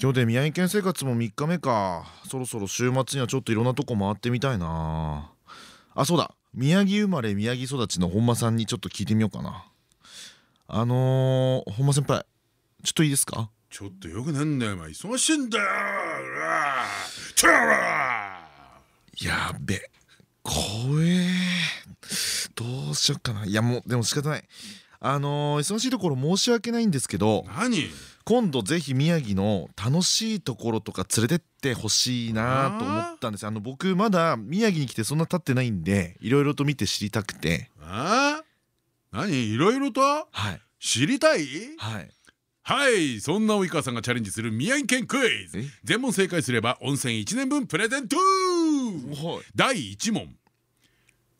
今日で宮城県生活も3日目か。そろそろ週末にはちょっといろんなとこ回ってみたいな。あそうだ。宮城生まれ宮城育ちの本間さんにちょっと聞いてみようかな。あのー、本間先輩ちょっといいですか？ちょっとよくなんだよお前忙しいんだよ。やべ。怖え。どうしよっかな。いやもうでも仕方ない。あのー、忙しいところ申し訳ないんですけど。何？今度ぜひ宮城の楽しいところとか連れてってほしいなと思ったんです。あの僕まだ宮城に来てそんな経ってないんでいろいろと見て知りたくて。あ何？いろいろと？はい。知りたい？はい。はい。そんな及川さんがチャレンジする宮城県クイズ。全問正解すれば温泉1年分プレゼント。第1問。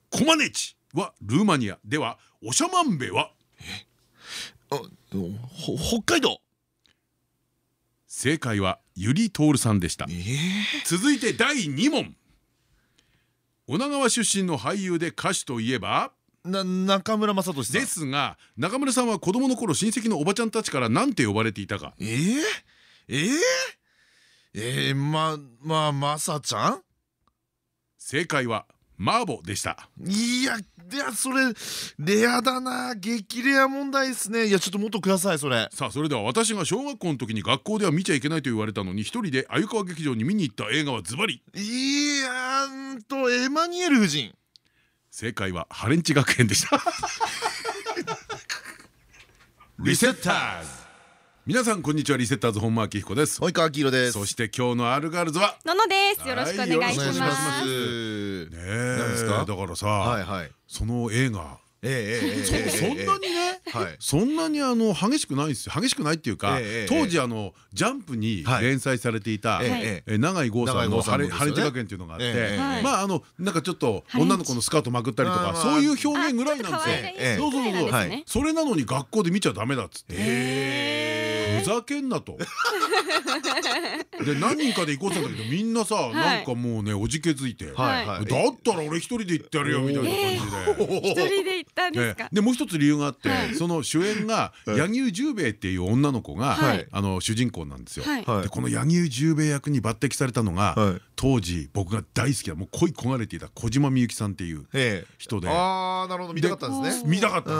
コマネチはルーマニア。ではオシャマンベは？あ北海道正解はゆりとおるさんでした、えー、続いて第2問。女川出身の俳優で歌手といえば？な中村雅俊ですが中村さんは子供の頃親戚のおばちゃんたちから何て呼ばれていたか？えー、えー、えー、ままあまさちゃん？正解はマーボでした。いやいやそれレアだな。激レア問題ですね。いやちょっともっとくださいそれ。さあそれでは私が小学校の時に学校では見ちゃいけないと言われたのに一人で鮎川劇場に見に行った映画はズバリ。いやんとエマニュエル夫人。正解はハレンチ学園でした。リセッターズ皆さんこんにちはリセッターズ本間明彦です。及川明宏です。そして今日のアルガールズはののです。よろしくお願いします。ねえだからさその映画。そんなにねそんなにあの激しくないですよ。激しくないっていうか当時あのジャンプに連載されていた永井豪さんの「ハレンチ学園」っていうのがあってまああのなんかちょっと女の子のスカートまくったりとかそういう表現ぐらいなんですよ。そうそうそうそれなのに学校で見ちゃダメだっつって。ふざけんなと。で何人かで行こうって言ったけどみんなさなんかもうねおじけづいてだったら俺一人で行ってやるよみたいな感じで。一人で行ったんですか？でもう一つ理由があってその主演が柳生十兵衛っていう女の子があの主人公なんですよ。でこの柳生十兵衛役に抜擢されたのが当時僕が大好きなもう恋焦がれていた小島みゆきさんっていう人で。ああなるほど見たかったんですね。見たかった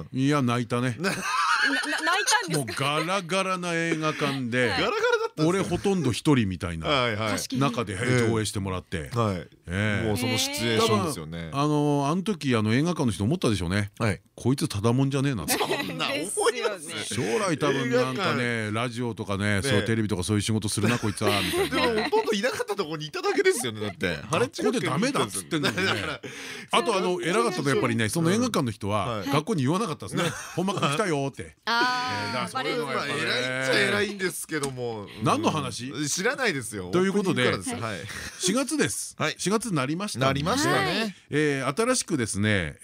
んです。いや泣いたね。泣いたんですもうガラガラな映画館で。ガラガラ俺ほとんど一人みたいな中で上映してもらって。もうそのシチュエーションですよね。あのあの時あの映画館の人思ったでしょうね。こいつただもんじゃねえなって将来多分なんかねラジオとかねそうテレビとかそういう仕事するなこいつはみたいな。ほとんどいなかったところにいただけですよねだって。学校でダメだっつってんのにね。あとあの偉かったのやっぱりねその映画館の人は学校に言わなかったですね。本間君来たよって。ああ偉いっちゃ偉いんですけども何の話？知らないですよ。ということで4月です。4月になりましたなりましたね。新しくですね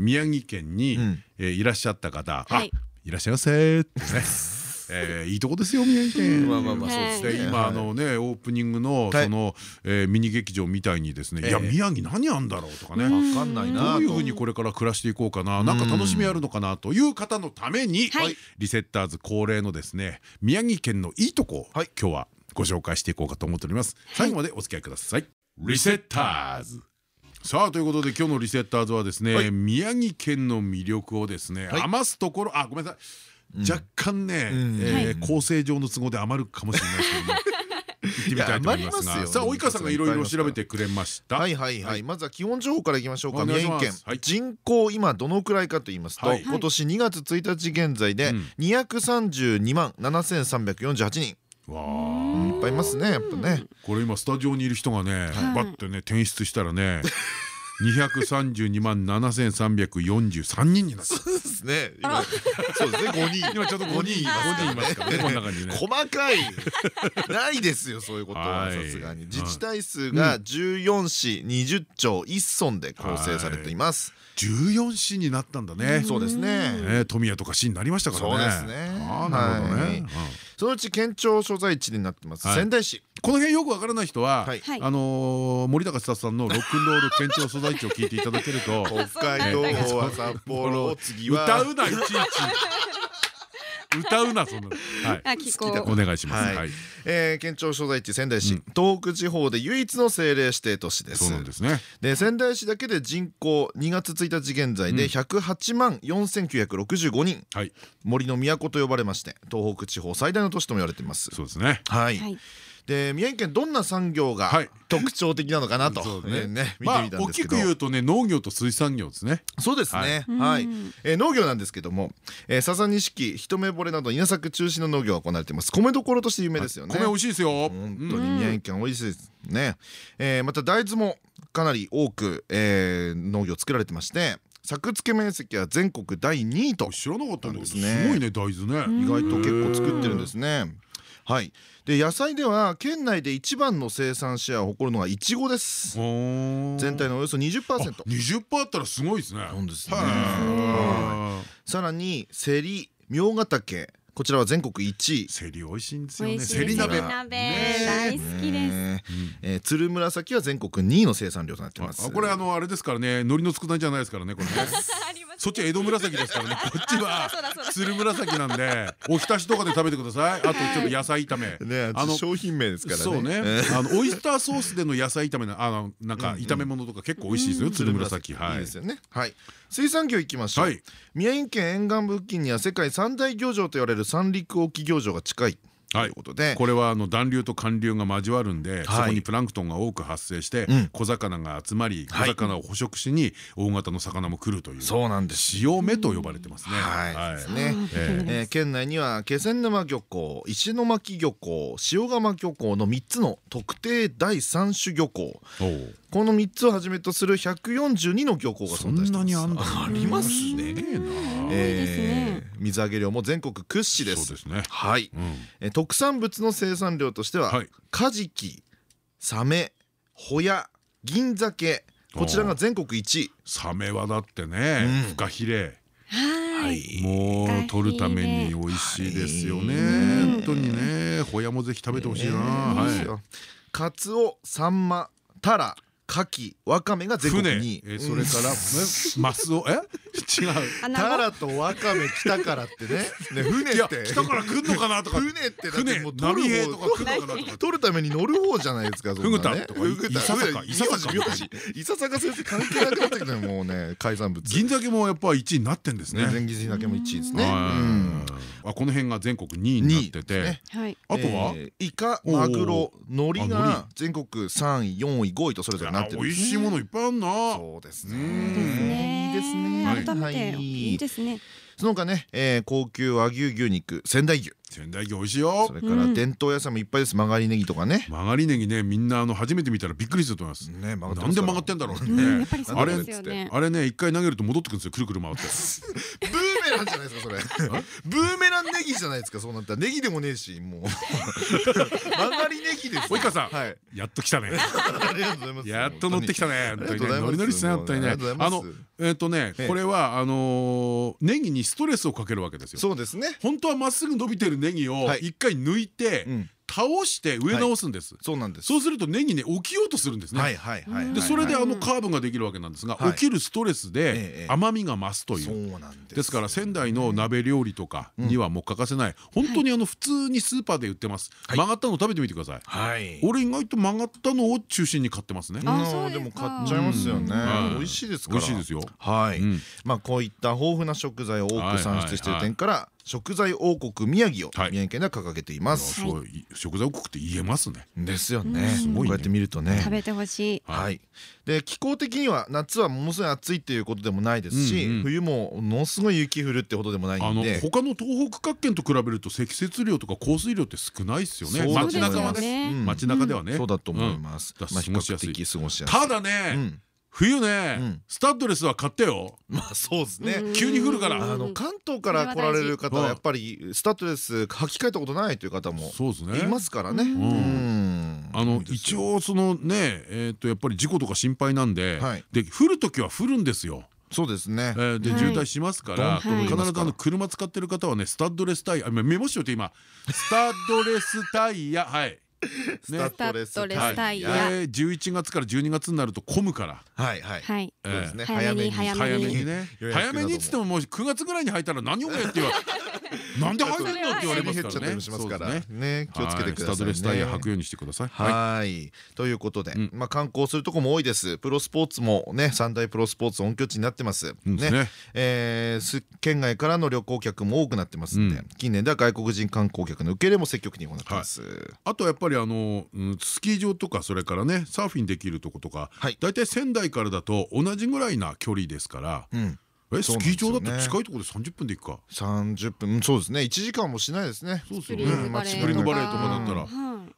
宮城県にいらっしゃった方。い。らっしゃいませってねえー、いいとこですよ宮城県。まあまあまあそうですね。今あのねオープニングのそのミニ劇場みたいにですね、いや宮城何あんだろうとかね。わかんないな。どういうふうにこれから暮らしていこうかな、なんか楽しみあるのかなという方のために、リセッターズ恒例のですね宮城県のいいとこ今日はご紹介していこうかと思っております。最後までお付き合いください。リセッターズ。さあということで今日のリセッターズはですね、宮城県の魅力をですね、余すところあごめんなさい。若干ね構成上の都合で余るかもしれないですけども。行ってみたいと思いますが。さあ及川さんがいろいろ調べてくれました。はいはいはい。まずは基本情報からいきましょうか。宮城県。人口今どのくらいかと言いますと今年2月1日現在で232万7348人。わあ。いっぱいいますねやっぱね。これ今スタジオにいる人がねバッてね転出したらね 232万7343人になった。そうですね。そうですね。5人。今ちょっと5人いますからね。こんな感じね。細かい。ないですよそういうことはさすがに。自治体数が14市20町1村で構成されています。14市になったんだね。そうですね。富谷とか市になりましたからね。そうですね。ああなるほどね。そのうち県庁所在地になってます仙台市。この辺よくわからない人は、あの森高千さんのロックンロール県庁所在地を聞いていただけると北海道は札幌次は 歌うないちいち歌うなそんなはい。お願いします。はい。え県庁所在地仙台市東北地方で唯一の政令指定都市です。そうなんですね。で仙台市だけで人口2月1日現在で108万4965人。森の都と呼ばれまして東北地方最大の都市とも言われています。そうですね。はいで宮城県どんな産業が特徴的なのかなと。ね。見てみたんですけど。大きく言うとね農業と水産業ですね。そうですね。はい。農業なんですけども笹錦一目惚れなど稲作中心の農業が行われています。米どころとして有名ですよね。米美味しいですよ。本当に宮城県美味しいですね。また大豆もかなり多く農業作られてまして作付け面積は全国第2位と。知らなかったんですね。すごいね大豆ね。意外と結構作ってるんですね。はいで野菜では県内で一番の生産シェアを誇るのがいちごです。全体のおよそ 20%20% 20%あったらすごいですね。そうですね。さらにセリみょうが竹こちらは全国一位。セリ美味しいんですよね。セリ鍋。大好きです。え。鶴紫は全国2位の生産量となってます。これあのあれですからね。海苔の佃煮じゃないですからねこれね そっち江戸紫ですからね。こっちは鶴紫なんでおひたしとかで食べてください。あとちょっと野菜炒め。ねあの商品名ですからね。そうね。あのオイスターソースでの野菜炒めあのなんか炒め物とか結構美味しいですよ鶴紫。はい。いですよね。はい。水産業行きましょう。宮城県沿岸部付近には世界三大漁場と言われる三陸沖漁場が近いということで。これはあの暖流と寒流が交わるんでそこにプランクトンが多く発生して小魚が集まり小魚を捕食しに大型の魚も来るというそうなんです。潮目と呼ばれてますね。はい。県内には気仙沼漁港石巻漁港塩釜漁港の3つの特定第三種漁港この3つをはじめとする142の漁港が存在してます。ありますね。水揚げ量も全国屈指です。はい。特産物の生産量としてはカジキサメホヤ銀鮭。こちらが全国1位。サメはだってねフカヒレ。もう取るために美味しいですよね。本当にね。ホヤもぜひ食べてほしいな。はい。カツオサンマタラ牡蠣わかめが全国に。それからマスオえ？違う。タラとわかめ来たからってね。船って。来たから来んのかなとか。船って船。もう取る方取るために乗る方じゃないですかフグタとかいささか。いささかいささか先生関係なくなってきたもうね。海産物。銀鮭もやっぱ1位になってんですね。銀鮭も1位ですね。あこの辺が全国2位になってて。あとは？イカマグロ海苔。が全国3位4位5位とそれぞれなってる美味しいものいっぱいあるな。そうですね。いいですね。改めて。い。いですね。その他ね高級和牛牛肉仙台牛。仙台牛美味しいよ。それから伝統野菜もいっぱいです。曲がりネギとかね。曲がりネギねみんなあの初めて見たらびっくりすると思います。ねなんで曲がってんだろうってね。あれあれね一回投げると戻ってくるんですよ。くるくる回って。ブーメランじゃないですかそれ。ブーメランネギじゃないですかそうなったら。ネギでもねえしもう。曲がりネギです及川さんやっと来たね。やっと乗ってきたね本当に。ノリノリですね本当にね。あのえっとねこれはあのネギにストレスをかけるわけですよ。そうですね。本当はまっすぐ伸びてるネギを一回抜いて倒して植え直すんです。そうなんです。そうするとネギね起きようとするんですね。でそれであのカーブができるわけなんですが、起きるストレスで甘みが増すという。ですから仙台の鍋料理とかにはもう欠かせない。本当にあの普通にスーパーで売ってます。曲がったの食べてみてください。俺意外と曲がったのを中心に買ってますね。あでも買っちゃいますよね。美味しいですから。美味しいですよ。はい。まあこういった豊富な食材を多く産出している点から。食材王国宮城を宮城県では掲げています。食材王国って言えますね。ですよね。こうやって見るとね。食べてほしい。はい。で気候的には夏はものすごい暑いっていうことでもないですし、冬もものすごい雪降るってことでもないんで。他の東北各県と比べると積雪量とか降水量って少ないですよね。街中はね。街中ではね。そうだと思います。過ごしやすい。ただね。冬ね、スタッドレスは買ってよ。まあそうですね。急に降るから。あの関東から来られる方はやっぱりスタッドレス履き替えたことないという方もそうですね。いますからね。あの一応そのねえっとやっぱり事故とか心配なんで、で降る時は降るんですよ。そうですね。で渋滞しますから必ずあの車使ってる方はねスタッドレスタイヤメモしようって今スタッドレスタイヤはい。スタッドレスタイヤ。11月から12月になると混むから。はいはい。はい。早めに早めにね。早めにっつってももう9月ぐらいに入ったら何をやって言わなんで入ってんの？って言われますからね。ね気をつけてください。スタドレスタイヤ履くようにしてください。はい。ということで、まあ観光するとこも多いです。プロスポーツもね三大プロスポーツ本拠地になってます。ね。え県外からの旅行客も多くなってますんで、近年では外国人観光客の受け入れも積極的に行ってます。あとやっぱりあのスキー場とかそれからねサーフィンできるとことか大体仙台からだと同じぐらいな距離ですから。えスキー場だって近いところで30分で行くか。30分。そうですね。1時間もしないですね。そうですよね。スプリングバレーとかだったら。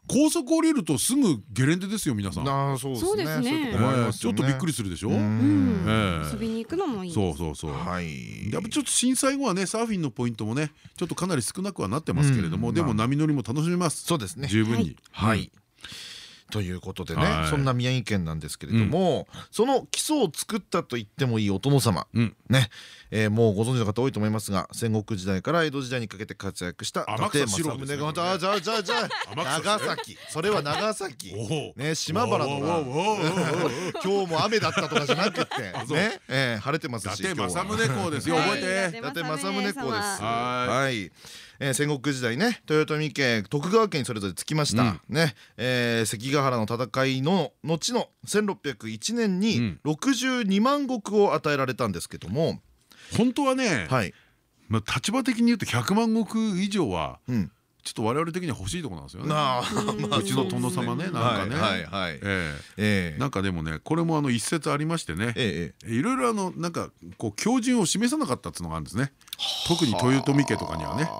高速降りるとすぐゲレンデですよ皆さん。あそうですね。ちょっとびっくりするでしょ？遊びに行くのもいいそうそうそう。やっぱちょっと震災後はねサーフィンのポイントもねちょっとかなり少なくはなってますけれどもでも波乗りも楽しめます。そうですね。十分に。はいということでね、はい、そんな宮城県なんですけれども、うん、その基礎を作ったと言ってもいいお殿様、うん、ね、えー、もうご存知の方多いと思いますが戦国時代から江戸時代にかけて活躍した伊達政宗がじゃあじゃあじゃあじゃあ長崎。それは長崎。ね島原とか 今日も雨だったとかじゃなくてね、えー、晴れてますし伊達政宗公ですよ覚えて。伊達政宗公ですはい。えー、戦国時代ね豊臣家徳川家にそれぞれつきました、うん、ね、えー、関ヶ原の戦いの後の1601年に62万石を与えられたんですけども、本当はね、はい、まあ立場的に言うと100万石以上は、うんちょっと我々的には欲しいところなんですよね。うちの殿様ね、なんかね。ええ、なんかでもね、これもあの一説ありましてね。いろいろあの、なんか、こう標準を示さなかったっていうのがあるんですね。特に豊臣家とかにはね。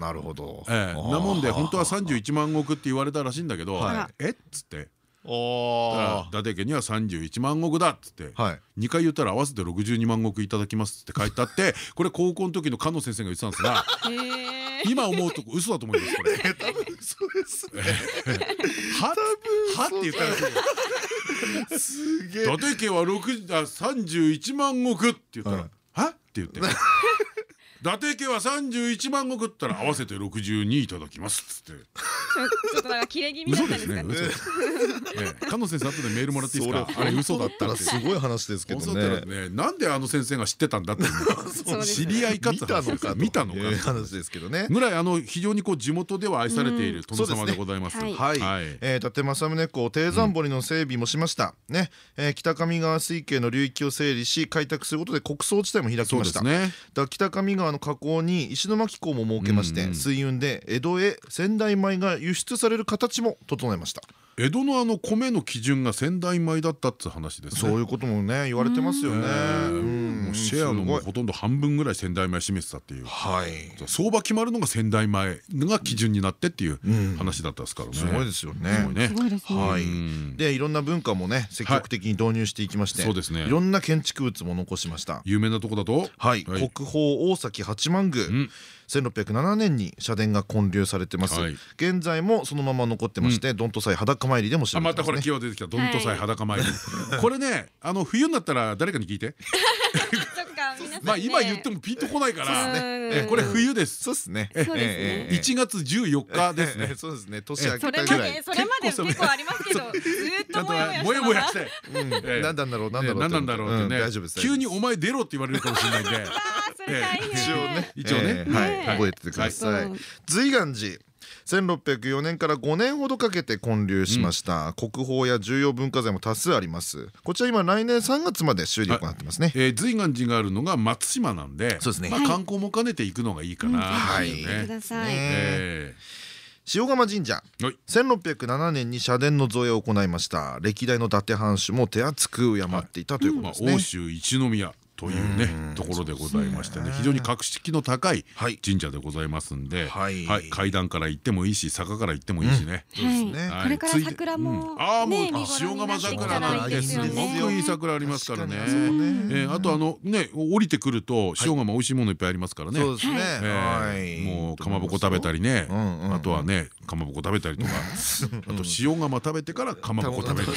なるほど。ええ、なもんで、本当は三十一万石って言われたらしいんだけど。えっつって。伊達家には31万石だっつって、はい、2回言ったら合わせて62万石いただきますって書いてあって これ高校の時の菅野先生が言ってたんですが今思うと嘘だと思いますこれ。多分嘘ですね。ははって言ったらすげえ。伊達家は6あ31万石って言ったらはって言って。伊達家は31万石ったら合わせて62いただきます。っつって。ちょっとなんか切れ気味だったんですかね。菅 野先生後でメールもらっていいですか？あれ嘘だったらすごい話ですけどね。なんであの先生が知ってたんだって知り合いかって見たのか話ですけどね。ぐらいあの非常にこう地元では愛されている殿様でございます。はい。伊達政宗公低山堀の整備もしました。ね。北上川水系の流域を整理し開拓することで国葬地帯も開きました。北上川の河口に石巻港も設けまして水運で江戸へ仙台米が輸出される形も整えました江戸のあの米の基準が仙台米だったって話ですそういうこともね言われてますよね。シェアのほとんど半分ぐらい仙台米占めてたっていう。相場決まるのが仙台米が基準になってっていう話だったですからね。すごいですよね。はい。でいろんな文化もね積極的に導入していきましてそうですね。いろんな建築物も残しました。有名なとこだと？はい。国宝大崎八幡宮1607年に社殿が建立されてます、はい、現在もそのまま残ってまして、うん、どんとさい裸参りでも知られてます、ね、またこれキーワード出てきた。どんとさい裸参り、これねあの冬になったら誰かに聞いてまあ今言ってもピンとこないから。えこれ冬です。そうですね。1月14日ですね。そうですね。年明けたぐらい。それまで結構ありますけどずっともやもやして何なんだろう何なんだろうって。ね。急にお前出ろって言われるかもしれないんで。一応ね。一応ね覚えててください。随願寺1604年から5年ほどかけて建立しました、国宝や重要文化財も多数あります。こちら今来年3月まで修理を行ってますね、えー、随願寺があるのが松島なんでそうですね、まあ、観光も兼ねて行くのがいいかな。はい。塩釜神社。1607年に社殿の造営を行いました。歴代の伊達藩主も手厚く敬っていたということですね、欧州一宮というねところでございましてね非常に格式の高い神社でございますんで階段から行ってもいいし坂から行ってもいいしね。これから桜もああもう塩釜桜なんてすごくいい桜ありますからね。あとあのね降りてくると塩釜美味しいものいっぱいありますからね。そうですね。もうかまぼこ食べたりね。あとはねかまぼこ食べたりとか。あと塩釜食べてからかまぼこ食べる。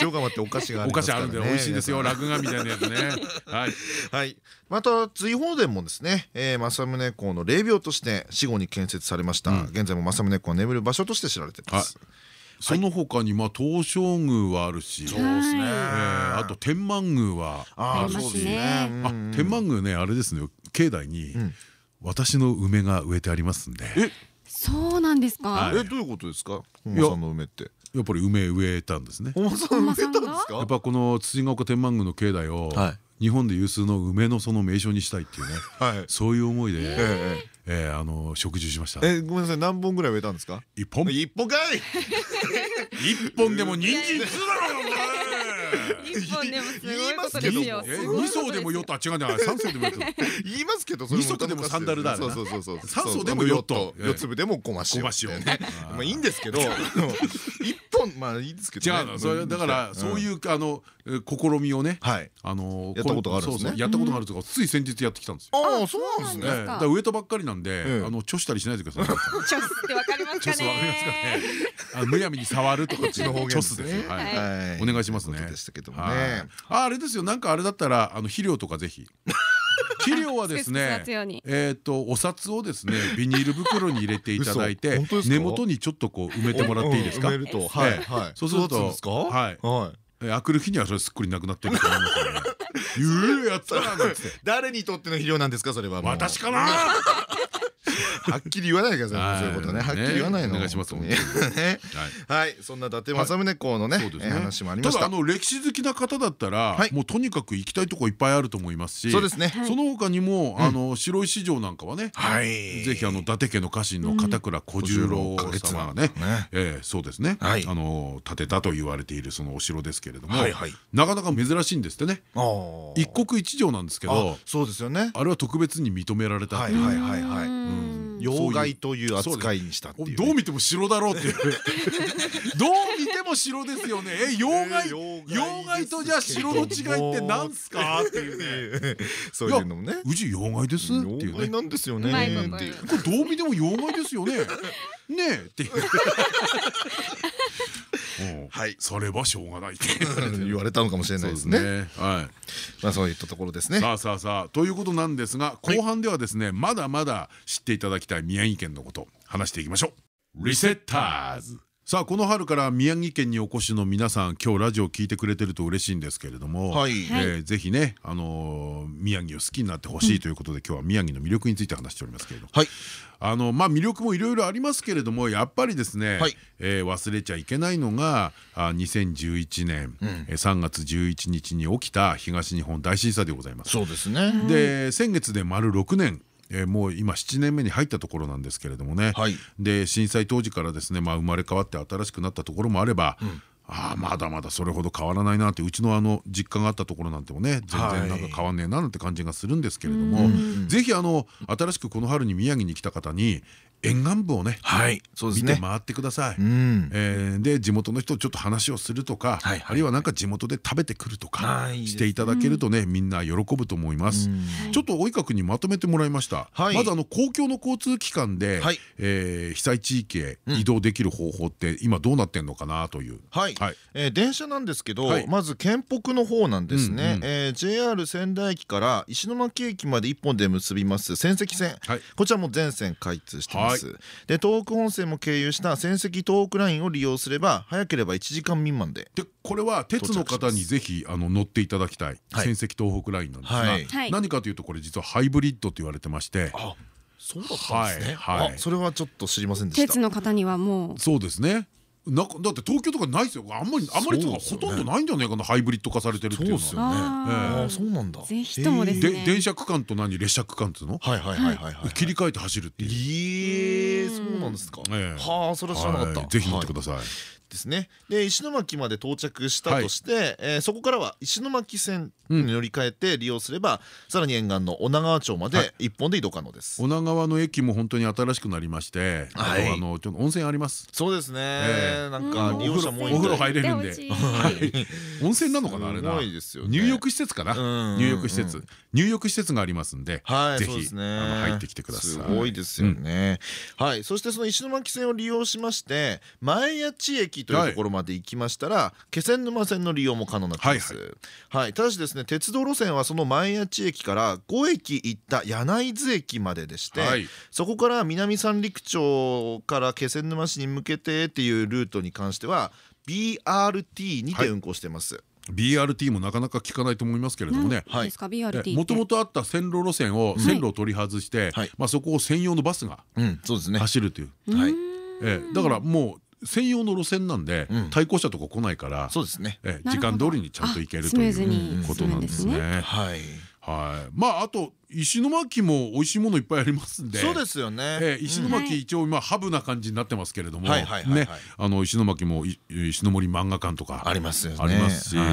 塩釜ってお菓子がお菓子あるんで美味しいですよ。落書みたいなやつね。はい。はい。また追放殿もですね政宗公の霊廟として死後に建設されました。現在も政宗公が眠る場所として知られています。その他にまあ東照宮はあるし、そうですね。あと天満宮はあそうですね。あ天満宮ねあれですね。境内に私の梅が植えてありますんで。え？そうなんですか？えどういうことですか？本間さんの梅って。やっぱり梅植えたんですね。本間さん植えたんですか。やっぱこの辻ヶ丘天満宮の境内を日本で有数の梅のその名所にしたいっていうね。そういう思いで。えー、あの植樹しました。えごめんなさい何本ぐらい植えたんですか？一本？一本かい。一本でも人参つだろう。一本でもすごいことですよ。二層でもヨットあ違うね三層でもヨット。言いますけど二足でもサンダルだ。そうそうそうそう。三層でもヨット。四粒でもごま塩。ごま塩ね。まあいいんですけど 一本まあいいですけど。違うのそれだからそういうあの試みをね。あのやったことがあるんですね。やったことがあるとかつい先日やってきたんですよ。ああそうなんですね。だ植えたばっかりなんであのちょしたりしないでください。ちょってわかりますかね。わかりますかね。むやみに触るとかちの方言ですね。お願いしますね。けどもね。ああれですよ。なんかあれだったらあの肥料とかぜひ。肥料はですねえっとお札をですね ビニール袋に入れていただいて根元にちょっとこう埋めてもらっていいですか？はいそうするとはい。あくる日にはそれすっくりなくなってると思いますよね。ゆ うやったな誰にとっての肥料なんですか？それは私かなはっきり言わないでください。そういうことね。はっきり言わないの。お願いしますはい。そんな伊達政宗公のね話もありました。ただあの歴史好きな方だったらもうとにかく行きたいとこいっぱいあると思いますしそうですね。その他にもあの白石城なんかはねぜひあの伊達家の家臣の片倉小十郎様がねそうですね。あの建てたと言われているそのお城ですけれどもなかなか珍しいんですってね。一国一城なんですけどそうですよね。あれは特別に認められたはいはいはいはい妖怪という扱いにしたっていうどう見ても城だろうっていう。どう見ても城ですよね。え妖怪妖怪とじゃあ城の違いってなんすか？っていうね。そういうのもね。うち妖怪ですっていうね。妖怪なんですよね。これどう見ても妖怪ですよね。ねえ。っていう はい、それはしょうがないって言われたのかもしれないですね。はい、まあそういったところですね。さあさあさあということなんですが後半ではですねまだまだ知っていただきたい宮城県のこと話していきましょう。リセッターズさあこの春から宮城県にお越しの皆さん今日ラジオ聞いてくれてると嬉しいんですけれども、はい。えー、ぜひね、あのー、宮城を好きになってほしいということで、うん、今日は宮城の魅力について話しておりますけれども、はい、あのまあ魅力もいろいろありますけれどもやっぱりですね、はい、えー、忘れちゃいけないのがあ2011年、うん、3月11日に起きた東日本大震災でございます。そうですね。で先月で丸6年えー、もう今7年目に入ったところなんですけれどもね、はい、で震災当時からですね、まあ、生まれ変わって新しくなったところもあれば、うん。ああまだまだそれほど変わらないなってうちのあの実家があったところなんてもね全然なんか変わんねえななんて感じがするんですけれどもぜひあの新しくこの春に宮城に来た方に沿岸部をね、はい、そうですね見て回ってください。えで地元の人とちょっと話をするとか、あるいはなんか地元で食べてくるとかしていただけるとね、みんな喜ぶと思います。ちょっと及川君にまとめてもらいました。まずあの公共の交通機関で、え被災地域へ移動できる方法って今どうなってんのかなという。はい。え電車なんですけど、まず県北の方なんですね。え JR 仙台駅から石巻駅まで一本で結びます仙石線。こちらも全線開通してます。ます、はい、で東北本線も経由した仙石東北ラインを利用すれば早ければ1時間未満で。でこれは鉄の方にぜひあの乗っていただきたい、仙石東北ラインなんですが、はい、何かというとこれ実はハイブリッドと言われてまして。そうだったんですね。はい、それはちょっと知りませんでした。鉄の方にはもう。そうですね。なだって東京とかないですよ。あんまりあんまりとかほとんどないんじゃないかな。ハイブリッド化されてるっていうのは。あそうなんだ。ぜひともですね。電車区間と何？列車区間っていうの？はいはいはいはい切り替えて走るっていう。ええそうなんですか。はあそれは知らなかった。ぜひ乗ってくださいですね。で石巻まで到着したとして、えそこからは石巻線に乗り換えて利用すれば、さらに沿岸の女川町まで一本で移動可能です、女川の駅も本当に新しくなりまして、あとあのちょっと温泉あります。そうですね、なんか利用者もお風呂入れるんで。温泉なのかなあれな。入浴施設かな？入浴施設。入浴施設がありますんでぜひ入ってきてください。すごいですよね。はい。そしてその石巻線を利用しまして前谷地駅というところまで行きましたら気仙沼線の利用も可能になってます。はいただしですね鉄道路線はその前谷地駅から5駅行った柳津駅まででしてそこから南三陸町から気仙沼市に向けてっていうルートに関しては BRT にて運行してます。BRT もなかなか聞かないと思いますけれどもね。もともとあった線路路線を線路を取り外してまあそこを専用のバスが走るという。だからもう専用の路線なんで対向車とか来ないから時間通りにちゃんと行けるということなんですね。はい。まああと石巻も美味しいものいっぱいありますんで。そうですよね、えー、石巻一応今ハブな感じになってますけれどもね。あの石巻も石森漫画館とか。ありますよね。ありますし、はい、え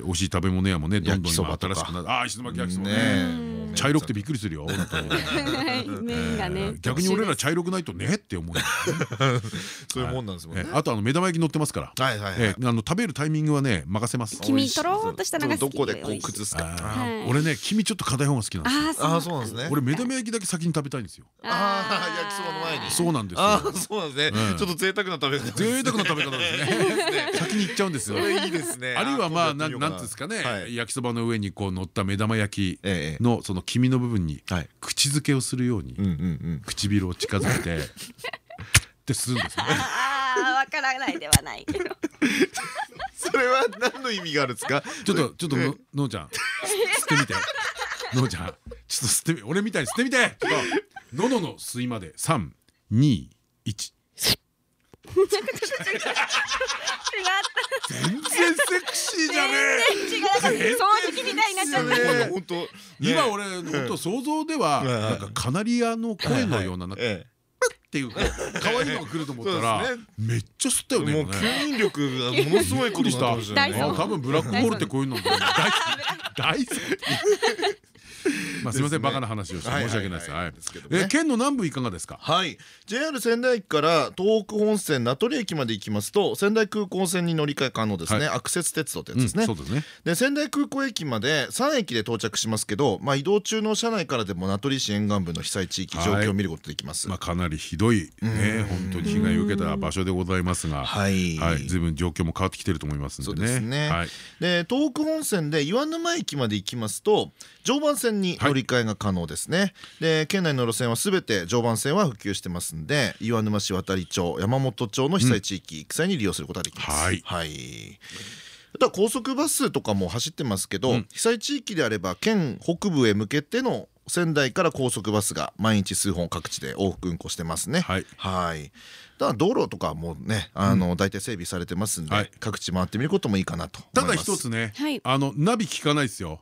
ー、美味しい食べ物屋もねどんどん今新しくなるあ石巻焼きそばね茶色くてびっくりするよ 逆に俺ら茶色くないとね。って思うそういうもんなんですもんね。あとあの目玉焼き乗ってますから。あの食べるタイミングはね任せます。黄身とろっとしたのがどこでこう崩すか。俺ね黄身ちょっと硬い方が好きなんですあそうなんですね。俺目玉焼きだけ先に食べたいんですよ。ああ焼きそばの前に。そうなんですあそうなんですね。ちょっと贅沢な食べ方贅沢な食べ方ですね。先に行っちゃうんですよ。いいですね。あるいはまあなんなんですかね。焼きそばの上にこう乗った目玉焼きのその黄身の部分に口づけをするように唇を近づけて ってするんですね。ああわからないではないけど。それは何の意味があるんですか？ちょっとちょっとののうちゃん吸ってみて。のうちゃんちょっと吸ってみ俺みたいに吸ってみて。ちょっと喉の吸いまで。三二一 全然セクシーじゃねえ。掃除機みたいになっちゃった。本当今俺本当想像ではなんかカナリアの声のようななんか。っていう可愛いのが来ると思ったらめっちゃ吸ったよね。もう吸引力がものすごいことした。多分ブラックホールってこういうの大好き。まあすみませんバカな話をして申し訳ないです。はい。え県の南部いかがですか？はい。JR 仙台駅から東北本線名取駅まで行きますと仙台空港線に乗り換え可能ですね。アクセス鉄道ってやつですね。そうですね。で仙台空港駅まで3駅で到着しますけど、まあ移動中の車内からでも名取市沿岸部の被災地域状況を見ることできます。まあかなりひどいね本当に被害を受けた場所でございますが、はいはい。随分状況も変わってきてると思いますんでね。そうですね。はい。で東北本線で岩沼駅まで行きますと常磐線に乗り換えが可能ですね、で県内の路線はすべて常磐線は普及してますんで岩沼市渡町山本町の被災地域行く際に利用することができます。はい、はい。あとは高速バスとかも走ってますけど、うん、被災地域であれば県北部へ向けての仙台から高速バスが毎日数本各地で往復運行してますね。はい、はい。だから道路とかもねあの大体整備されてますんで、各地回ってみることもいいかなとただ一つね、あのナビ効かないですよ。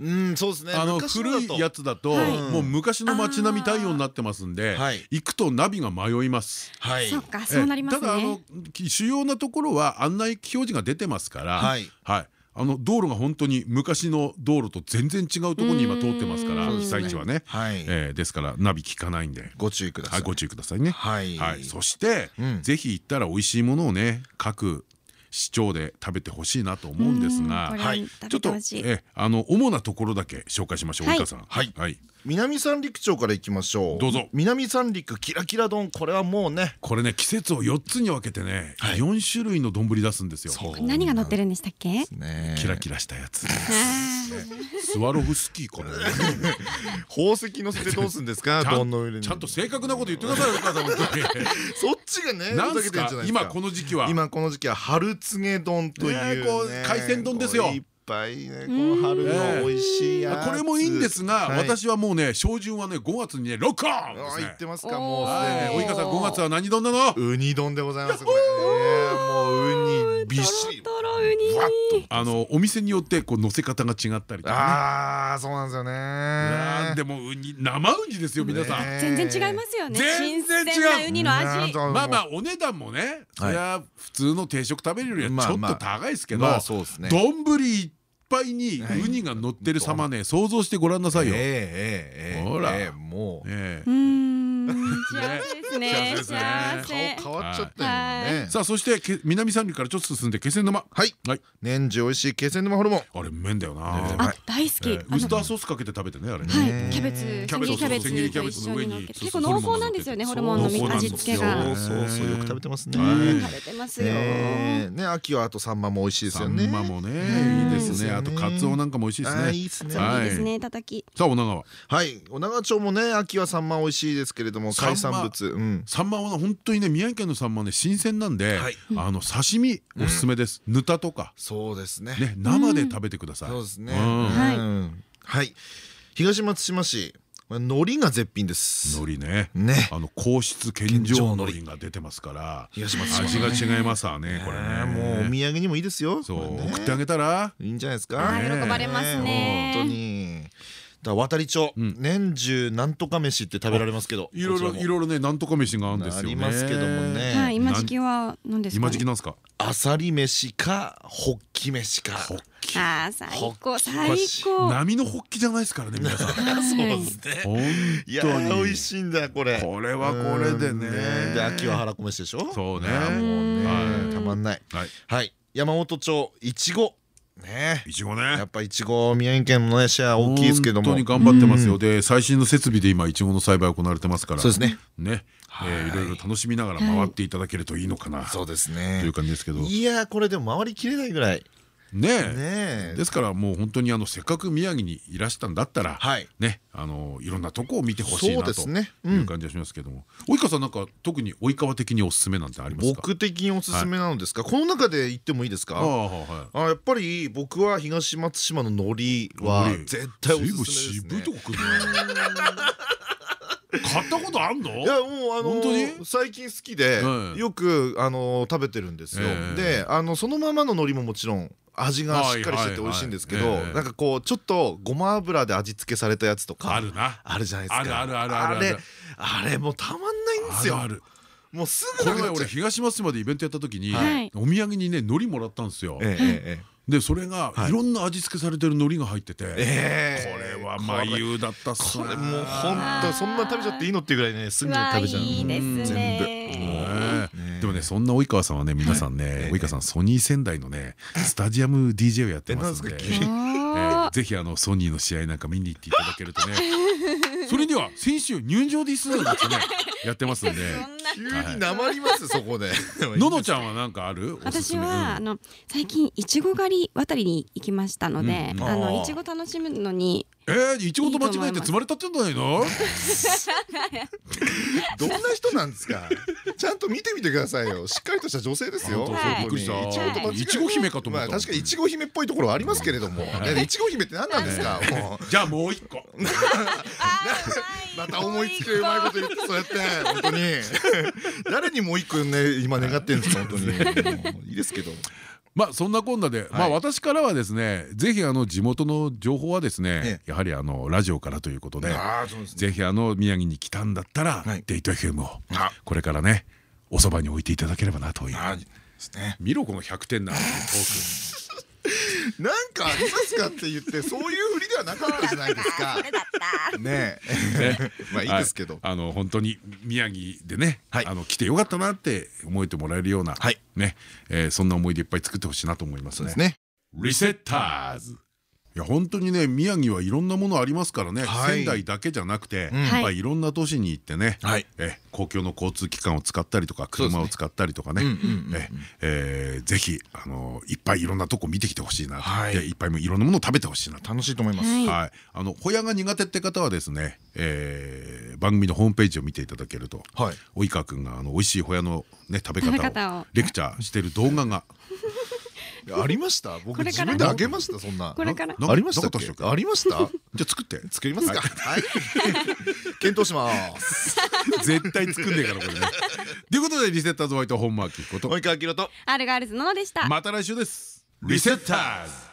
うんそうですね。あの古いやつだともう昔の街並み対応になってますんで行くとナビが迷います。そうかそうなりますただあの主要なところは案内表示が出てますからはい。あの道路が本当に昔の道路と全然違うところに今通ってますから被災地はね。ですからナビ効かないんで。ご注意ください。ご注意くださいね。はい。そしてぜひ行ったら美味しいものをね各市長で食べてほしいなと思うんですが、はい、ちょっとえあの主なところだけ紹介しましょう。はい、さん。はい。はい。南三陸町から行きましょう。どうぞ。南三陸キラキラ丼。これはもうね。これね季節を4つに分けてね4種類の丼出すんですよ何が乗ってるんでしたっけ？キラキラしたやつ。スワロフスキーこれ 宝石乗せてどうすんですか？丼の上に。ちゃんと正確なこと言ってくださいよ そっちがね今この時期は。今この時期は春告げ丼という海鮮丼ですよぱいねこの春の美味しいやこれもいいんですが私はもうね照準はね5月にねロックオン言ってますかもう及川さん5月は何丼なの？ウニ丼でございますこれ。もうウニびっしりあのお店によってこう乗せ方が違ったりとかああそうなんですよね。でもウニ生ウニですよ皆さん。全然違いますよね。全然違う。ウニの味。まあまあお値段もねそれは普通の定食食べるよりはちょっと高いですけど丼一杯にウニが乗ってる様ね想像してごらんなさいよ。ほら。もう幸せですね。幸せ。顔変わっちゃったよね。さあそして南三里からちょっと進んで気仙沼。はい。年中美味しい気仙沼ホルモン。あれ麺だよな。あ大好き。ウスターソースかけて食べてねあれ。はい。キャベツ、千切りキャベツ、千切りキャベツの上に結構濃厚なんですよねホルモンの味付けが。そうそうよく食べてますね。食べてますよ。ね秋はあとサンマも美味しいですよね。サンマもねいいですね。あとカツオなんかも美味しいですね。いいですね。いいですね叩き。さあ女川。はい女川町もね秋はサンマ美味しいですけれども海産物。サンマは本当にね宮城県のサンマね新鮮なんであの刺身おすすめです。ぬたとか。そうですね。ね生で食べてください。そうですね。はい。東松島市。海苔が絶品です。海苔ね。ね。あの皇室献上海苔が出てますから。東松島。味が違いますわね。これね。もうお土産にもいいですよ。そう送ってあげたらいいんじゃないですか。喜ばれますね。本当に。だ渡り町、年中なんとか飯って食べられますけどいろいろいろいろねなんとか飯があるんですよね。ありますけどもね。はい今時期は何ですか？今時期なんですか？あさり飯かほっき飯か。ほっきあ最高最高。波のほっきじゃないですからね皆さん。そうですね。いや美味しいんだこれ。これはこれでね。で秋は腹こ飯でしょ？そうね。もうね。たまんない。はい。山本町いちごね。いちごね。やっぱいちご宮城県のねシェア大きいですけども。本当に頑張ってますよ。で最新の設備で今いちごの栽培行われてますから。そうですね。ね。い。ろいろ楽しみながら回っていただけるといいのかな。そうですね。という感じですけど。いやこれでも回りきれないぐらいねえ。ですからもう本当にあのせっかく宮城にいらしたんだったらねあのいろんなとこを見てほしいなという感じがしますけども。及川さんなんか特に及川的におすすめなんてありますか？僕的におすすめなのですか？この中で言ってもいいですか？あやっぱり僕は東松島の海苔は絶対おすすめですね。渋いとこ来る 買ったことあんの？いやもうあの最近好きでよくあの食べてるんですよ。であのそのままの海苔ももちろん味がしっかりしてて美味しいんですけどなんかこうちょっとごま油で味付けされたやつとかあるな。あるじゃないですか。あるあるあるあれあれもうたまんないんですよ。もうすぐこの前俺東松島でイベントやった時にお土産にね海苔もらったんですよでそれがい。ろんな味付けされてる海苔が入っててこれは眉だったっすこれもう本当そんな食べちゃっていいのっていうぐらいねすぐ食べちゃう。全部でもねそんな及川さんはね皆さんね及川さんソニー仙台のねスタジアム DJ をやってますんで。ぜひあのソニーの試合なんか見に行っていただけるとね それには先週入場ディスなんてねやってますんで。急になまりますそこで。ののちゃんは何かある？私はあの最近いちご狩り渡りに行きましたのであのいちご楽しむのにえー、いちごと間違えて積まれたってんじゃな。い のどんな人なんですか？ちゃんと見てみてくださいよ。しっかりとした女性ですよ。い。ちご姫かと思った。確かにいちご姫っぽいところはありますけれども。い。ちご姫って何なんですか？じゃあもう一個。また思いつきうまいこと言ってそうやって。本当に。誰にもう一個ね今願ってんですか？本当に。いいですけどまあそんなこんなで、まあ私からはですねぜひあの地元の情報はですねやはりあのラジオからということでぜひあの宮城に来たんだったらデート FM をこれからねおそばに置いていただければなという。見ろこの100点なトーク。なんかありますかって言ってそういうふりではなかったじゃないですか。ね まあいいですけど。あの本当に宮城でね、あの来てよかったなって思えてもらえるようなね、そんな思い出いっぱい作ってほしいなと思いますね。リセッターズ。いや本当にね宮城はいろんなものありますからね、仙台だけじゃなくて、やっぱい。ろんな都市に行ってね、え公共の交通機関を使ったりとか車を使ったりとかねぜひあのいっぱいいろんなとこ見てきてほしいな。でいっぱいいろんなものを食べてほしいな。楽しいと思います。はい。あのホヤが苦手って方はですね、え番組のホームページを見ていただけると及川君があの美味しいホヤのね食べ方を。レクチャーしてる動画がありました？僕自分であげました？そんな。これから。ありましたありました？じゃあ作って。作りますか。はい。検討します。絶対作んねえからこれね。ということでリセッターズホワイト本間明子と。及川明とアルガールズののでした。また来週です。リセッターズ